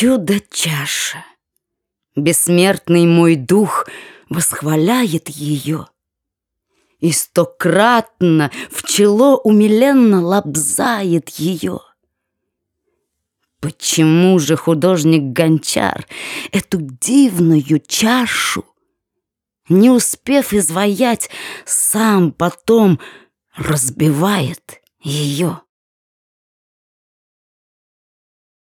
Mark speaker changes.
Speaker 1: Чудо-чаша. Бессмертный мой дух восхваляет ее И стократно в чело умиленно лобзает ее. Почему же художник-гончар эту дивную чашу, Не успев изваять, сам потом разбивает ее?